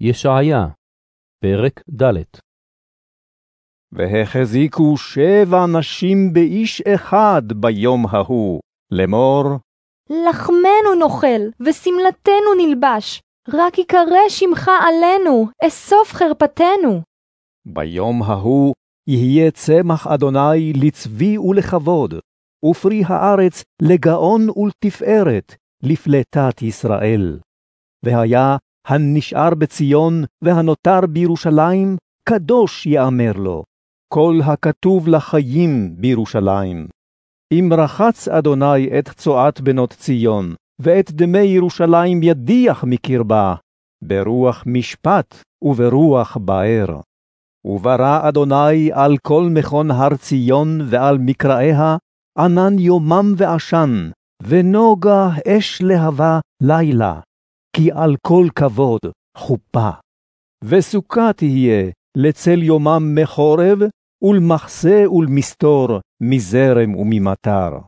ישעיה, פרק ד' והחזיקו שבע נשים באיש אחד ביום ההוא, לאמור, לחמנו נאכל, ושמלתנו נלבש, רק יקרא שמך עלינו, אסוף חרפתנו. ביום ההוא יהיה צמח אדוני לצבי ולכבוד, ופרי הארץ לגאון ולתפארת, לפלטת ישראל. והיה הנשאר בציון והנותר בירושלים, קדוש יאמר לו, כל הכתוב לחיים בירושלים. אם רחץ אדוני את צועת בנות ציון, ואת דמי ירושלים ידיח מקרבה, ברוח משפט וברוח באר. וברא אדוני על כל מכון הר ציון ועל מקראיה, ענן יומם ועשן, ונוגה אש להבה לילה, כי על כל כבוד חופה. וסוכה תהיה לצל יומם מחורב, ולמחסה ולמסתור, מזרם וממטר.